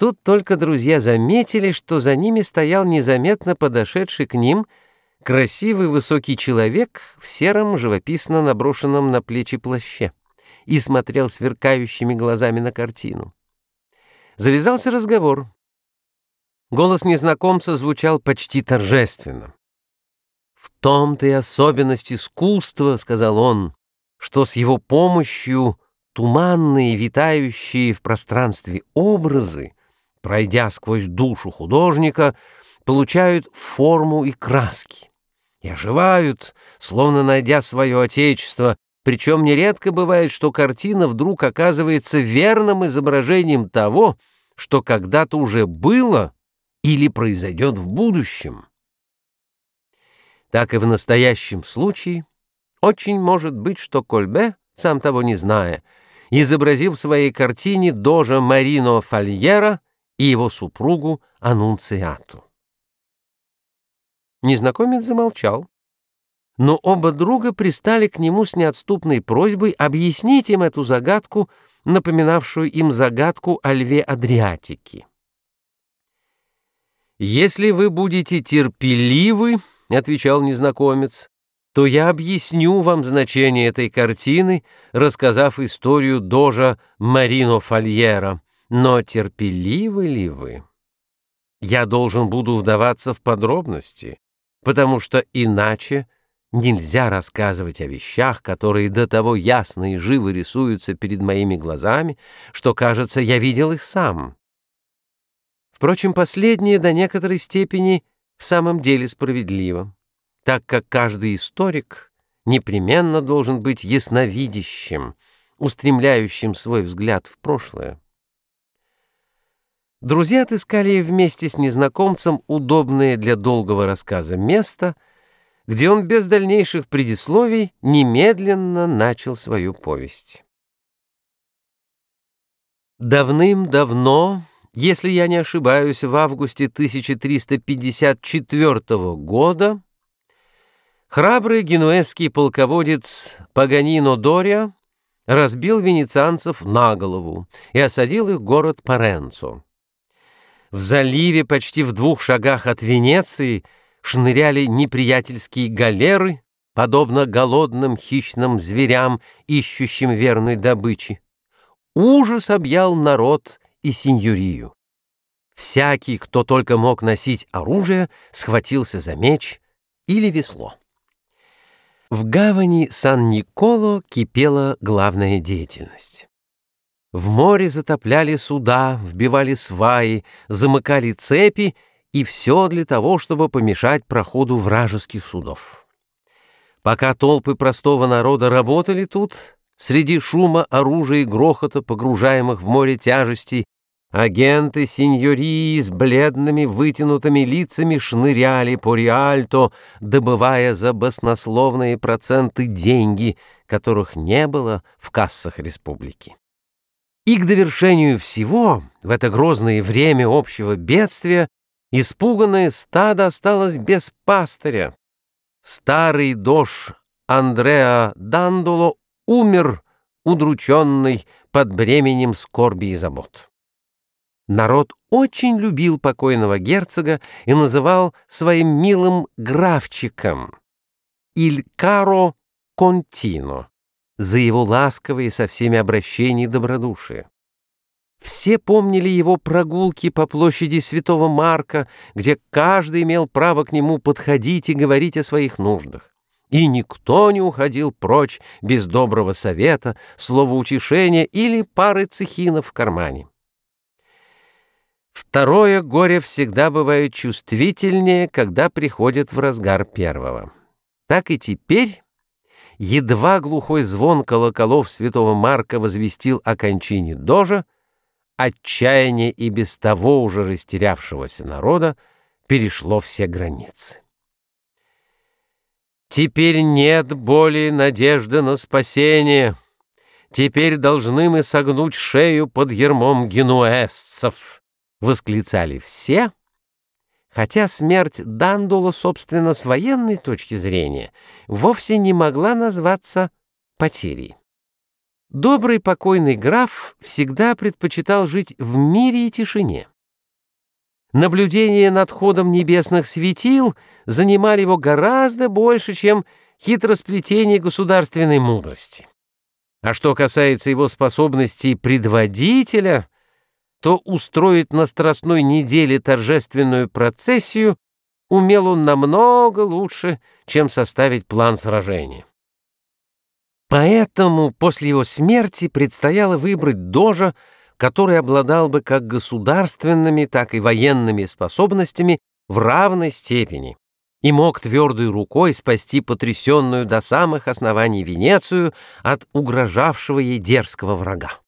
Тут только друзья заметили, что за ними стоял незаметно подошедший к ним красивый высокий человек в сером живописно наброшенном на плечи плаще и смотрел сверкающими глазами на картину. Завязался разговор. Голос незнакомца звучал почти торжественно. «В том-то и особенность искусства, — сказал он, — что с его помощью туманные, витающие в пространстве образы, пройдя сквозь душу художника, получают форму и краски и оживают, словно найдя свое отечество, причем нередко бывает, что картина вдруг оказывается верным изображением того, что когда-то уже было или произойдет в будущем. Так и в настоящем случае очень может быть, что Кольбе, сам того не зная, изобразил в своей картине дожа Марино Фольера и его супругу Анунциату. Незнакомец замолчал, но оба друга пристали к нему с неотступной просьбой объяснить им эту загадку, напоминавшую им загадку о льве Адриатики. «Если вы будете терпеливы, — отвечал незнакомец, — то я объясню вам значение этой картины, рассказав историю дожа Марино Фольера. Но терпеливы ли вы? Я должен буду вдаваться в подробности, потому что иначе нельзя рассказывать о вещах, которые до того ясно и живо рисуются перед моими глазами, что, кажется, я видел их сам. Впрочем, последнее до некоторой степени в самом деле справедливо, так как каждый историк непременно должен быть ясновидящим, устремляющим свой взгляд в прошлое. Друзья отыскали вместе с незнакомцем удобное для долгого рассказа место, где он без дальнейших предисловий немедленно начал свою повесть. Давным-давно если я не ошибаюсь, в августе 1354 года храбрый генуэзский полководец Паганино Дория разбил венецианцев на голову и осадил их город Паренцо. В заливе почти в двух шагах от Венеции шныряли неприятельские галеры, подобно голодным хищным зверям, ищущим верной добычи. Ужас объял народ и сеньорию. Всякий, кто только мог носить оружие, схватился за меч или весло. В гавани Сан-Николо кипела главная деятельность. В море затопляли суда, вбивали сваи, замыкали цепи, и все для того, чтобы помешать проходу вражеских судов. Пока толпы простого народа работали тут, Среди шума, оружия и грохота, погружаемых в море тяжестей, агенты сеньории с бледными вытянутыми лицами шныряли по Риальто, добывая за баснословные проценты деньги, которых не было в кассах республики. И к довершению всего, в это грозное время общего бедствия, испуганное стадо осталось без пастыря. Старый дож Андреа Дандуло умер, удрученный под бременем скорби и забот. Народ очень любил покойного герцога и называл своим милым графчиком «Иль Каро Контино» за его ласковые со всеми обращения и добродушие. Все помнили его прогулки по площади Святого Марка, где каждый имел право к нему подходить и говорить о своих нуждах и никто не уходил прочь без доброго совета, слова утешения или пары цехинов в кармане. Второе горе всегда бывает чувствительнее, когда приходит в разгар первого. Так и теперь, едва глухой звон колоколов святого Марка возвестил о кончине Дожа, отчаяние и без того уже растерявшегося народа перешло все границы. Теперь нет более надежды на спасение. Теперь должны мы согнуть шею под ермом генуэзцев, — восклицали все, хотя смерть Дандула, собственно, с военной точки зрения, вовсе не могла назваться потерей. Добрый покойный граф всегда предпочитал жить в мире и тишине. Наблюдения над ходом небесных светил занимали его гораздо больше, чем хитросплетение государственной мудрости. А что касается его способностей предводителя, то устроить на Страстной неделе торжественную процессию умел он намного лучше, чем составить план сражения. Поэтому после его смерти предстояло выбрать дожа, который обладал бы как государственными, так и военными способностями в равной степени и мог твердой рукой спасти потрясенную до самых оснований Венецию от угрожавшего ей дерзкого врага.